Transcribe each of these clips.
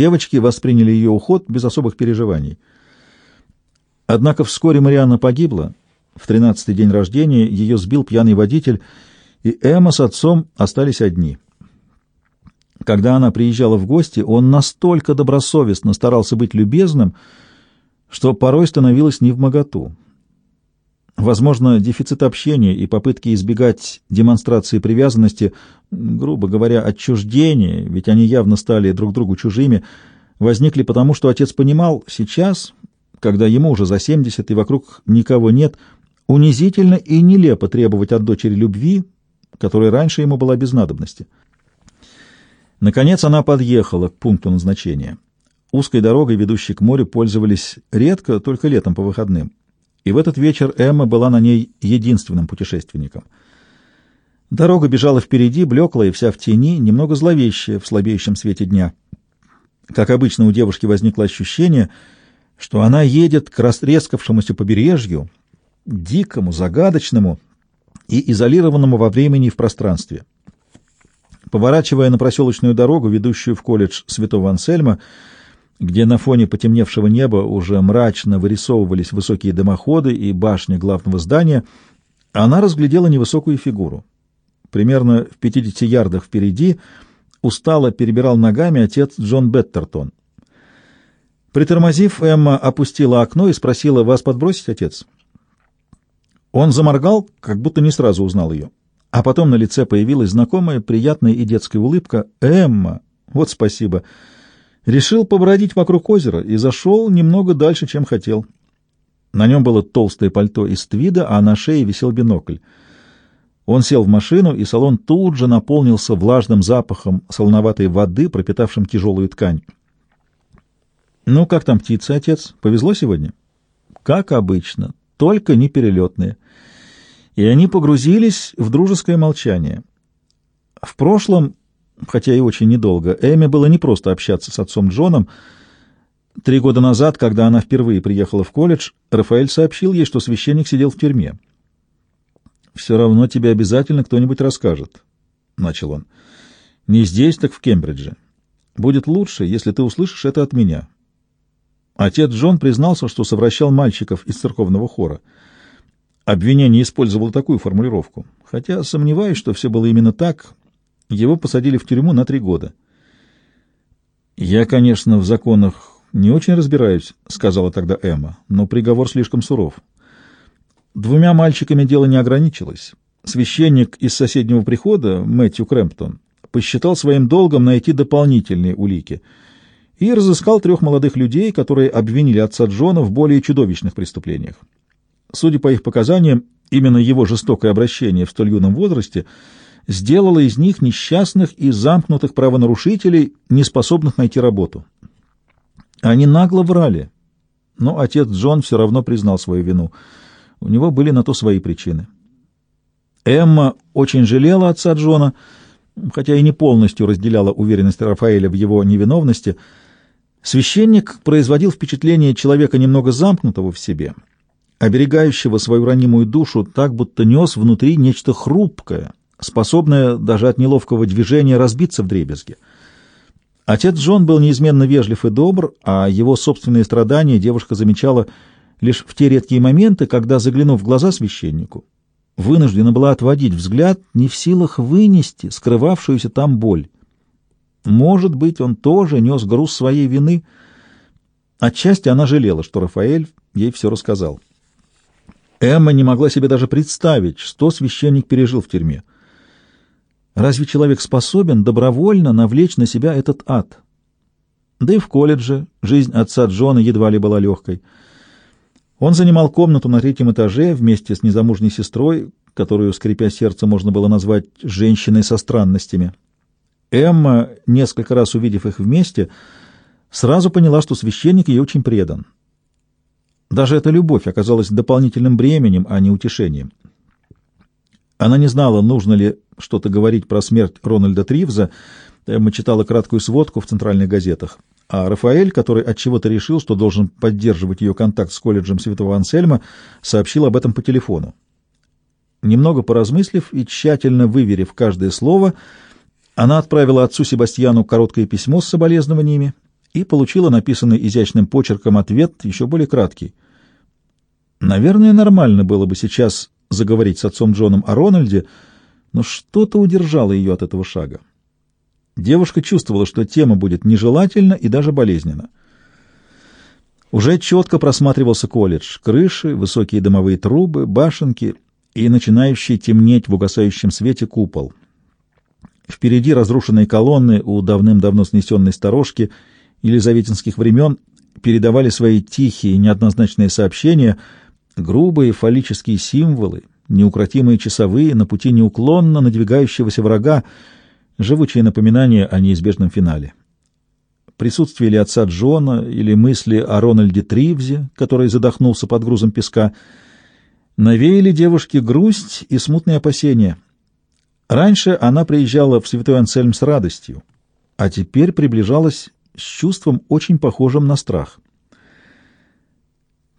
Девочки восприняли ее уход без особых переживаний. Однако вскоре Марианна погибла. В тринадцатый день рождения ее сбил пьяный водитель, и Эмма с отцом остались одни. Когда она приезжала в гости, он настолько добросовестно старался быть любезным, что порой становилось невмоготу. Возможно, дефицит общения и попытки избегать демонстрации привязанности, грубо говоря, отчуждения, ведь они явно стали друг другу чужими, возникли потому, что отец понимал, сейчас, когда ему уже за 70 и вокруг никого нет, унизительно и нелепо требовать от дочери любви, которая раньше ему была без надобности. Наконец она подъехала к пункту назначения. Узкой дорогой, ведущей к морю, пользовались редко, только летом по выходным и в этот вечер Эмма была на ней единственным путешественником. Дорога бежала впереди, блеклая, вся в тени, немного зловещая в слабеющем свете дня. Как обычно, у девушки возникло ощущение, что она едет к растрескавшемуся побережью, дикому, загадочному и изолированному во времени и в пространстве. Поворачивая на проселочную дорогу, ведущую в колледж Святого Ансельма, где на фоне потемневшего неба уже мрачно вырисовывались высокие дымоходы и башни главного здания, она разглядела невысокую фигуру. Примерно в 50 ярдах впереди устало перебирал ногами отец Джон Беттертон. Притормозив, Эмма опустила окно и спросила, «Вас подбросить, отец?» Он заморгал, как будто не сразу узнал ее. А потом на лице появилась знакомая, приятная и детская улыбка. «Эмма! Вот спасибо!» Решил побродить вокруг озера и зашел немного дальше, чем хотел. На нем было толстое пальто из твида, а на шее висел бинокль. Он сел в машину, и салон тут же наполнился влажным запахом солоноватой воды, пропитавшим тяжелую ткань. «Ну, как там птицы, отец? Повезло сегодня?» «Как обычно, только не перелетные». И они погрузились в дружеское молчание. В прошлом хотя и очень недолго, Эми было непросто общаться с отцом Джоном. Три года назад, когда она впервые приехала в колледж, Рафаэль сообщил ей, что священник сидел в тюрьме. «Все равно тебе обязательно кто-нибудь расскажет», — начал он. «Не здесь, так в Кембридже. Будет лучше, если ты услышишь это от меня». Отец Джон признался, что совращал мальчиков из церковного хора. Обвинение использовало такую формулировку. Хотя сомневаюсь, что все было именно так, его посадили в тюрьму на три года. «Я, конечно, в законах не очень разбираюсь», — сказала тогда Эмма, — «но приговор слишком суров. Двумя мальчиками дело не ограничилось. Священник из соседнего прихода, Мэтью Крэмптон, посчитал своим долгом найти дополнительные улики и разыскал трех молодых людей, которые обвинили отца Джона в более чудовищных преступлениях. Судя по их показаниям, именно его жестокое обращение в столь юном возрасте — сделала из них несчастных и замкнутых правонарушителей, неспособных найти работу. Они нагло врали, но отец Джон все равно признал свою вину. У него были на то свои причины. Эмма очень жалела отца Джона, хотя и не полностью разделяла уверенность Рафаэля в его невиновности. Священник производил впечатление человека немного замкнутого в себе, оберегающего свою ранимую душу так, будто нес внутри нечто хрупкое — способная даже от неловкого движения разбиться в дребезги. Отец Джон был неизменно вежлив и добр, а его собственные страдания девушка замечала лишь в те редкие моменты, когда, заглянув в глаза священнику, вынуждена была отводить взгляд, не в силах вынести скрывавшуюся там боль. Может быть, он тоже нес груз своей вины. Отчасти она жалела, что Рафаэль ей все рассказал. Эмма не могла себе даже представить, что священник пережил в тюрьме. Разве человек способен добровольно навлечь на себя этот ад? Да и в колледже жизнь отца Джона едва ли была легкой. Он занимал комнату на третьем этаже вместе с незамужней сестрой, которую, скрипя сердце, можно было назвать женщиной со странностями. Эмма, несколько раз увидев их вместе, сразу поняла, что священник ей очень предан. Даже эта любовь оказалась дополнительным бременем, а не утешением. Она не знала, нужно ли что-то говорить про смерть Рональда Тривза. Мы читала краткую сводку в центральных газетах. А Рафаэль, который от чего то решил, что должен поддерживать ее контакт с колледжем Святого Ансельма, сообщил об этом по телефону. Немного поразмыслив и тщательно выверив каждое слово, она отправила отцу Себастьяну короткое письмо с соболезнованиями и получила написанный изящным почерком ответ, еще более краткий. Наверное, нормально было бы сейчас заговорить с отцом Джоном о Рональде, но что-то удержало ее от этого шага. Девушка чувствовала, что тема будет нежелательна и даже болезненна. Уже четко просматривался колледж, крыши, высокие дымовые трубы, башенки и начинающий темнеть в угасающем свете купол. Впереди разрушенные колонны у давным-давно снесенной сторожки елизаветинских времен передавали свои тихие, неоднозначные сообщения, грубые фаллические символы, неукротимые часовые на пути неуклонно надвигающегося врага, живучие напоминания о неизбежном финале. Присутствие ли отца Джона или мысли о Рональде Тривзе, который задохнулся под грузом песка, навеяли девушке грусть и смутные опасения. Раньше она приезжала в Святой Ансельм с радостью, а теперь приближалась с чувством, очень похожим на страх.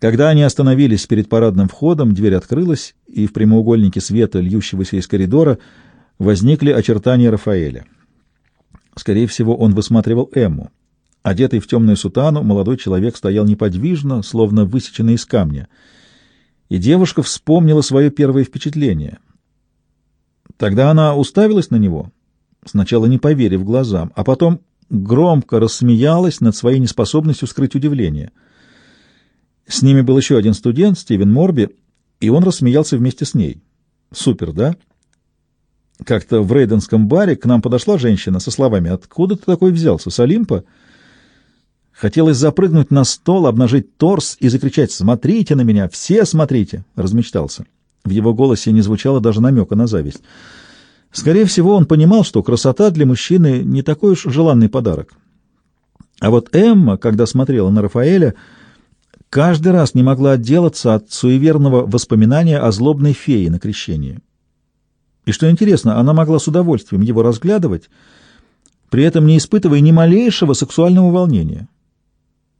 Когда они остановились перед парадным входом, дверь открылась, и в прямоугольнике света, льющегося из коридора, возникли очертания Рафаэля. Скорее всего, он высматривал Эмму. Одетый в темную сутану, молодой человек стоял неподвижно, словно высеченный из камня. И девушка вспомнила свое первое впечатление. Тогда она уставилась на него, сначала не поверив глазам, а потом громко рассмеялась над своей неспособностью скрыть удивление. С ними был еще один студент, Стивен Морби, и он рассмеялся вместе с ней. Супер, да? Как-то в рейденском баре к нам подошла женщина со словами «Откуда ты такой взялся? С Олимпа?» Хотелось запрыгнуть на стол, обнажить торс и закричать «Смотрите на меня! Все смотрите!» — размечтался. В его голосе не звучало даже намека на зависть. Скорее всего, он понимал, что красота для мужчины не такой уж желанный подарок. А вот Эмма, когда смотрела на Рафаэля, каждый раз не могла отделаться от суеверного воспоминания о злобной фее на крещении. И что интересно, она могла с удовольствием его разглядывать, при этом не испытывая ни малейшего сексуального волнения.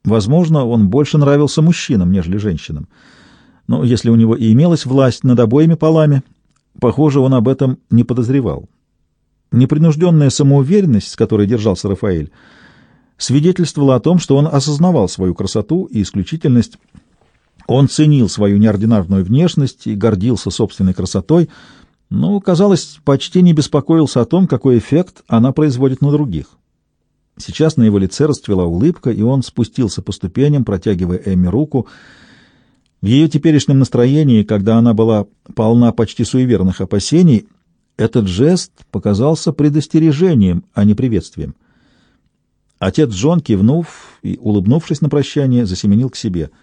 Возможно, он больше нравился мужчинам, нежели женщинам. Но если у него и имелась власть над обоими полами, Похоже, он об этом не подозревал. Непринужденная самоуверенность, с которой держался Рафаэль, свидетельствовала о том, что он осознавал свою красоту и исключительность. Он ценил свою неординарную внешность и гордился собственной красотой, но, казалось, почти не беспокоился о том, какой эффект она производит на других. Сейчас на его лице расцвела улыбка, и он спустился по ступеням, протягивая Эмми руку — в ее теперешнем настроении, когда она была полна почти суеверных опасений, этот жест показался предостережением, а не приветствием. Отец Джон, кивнув и улыбнувшись на прощание, засеменил к себе —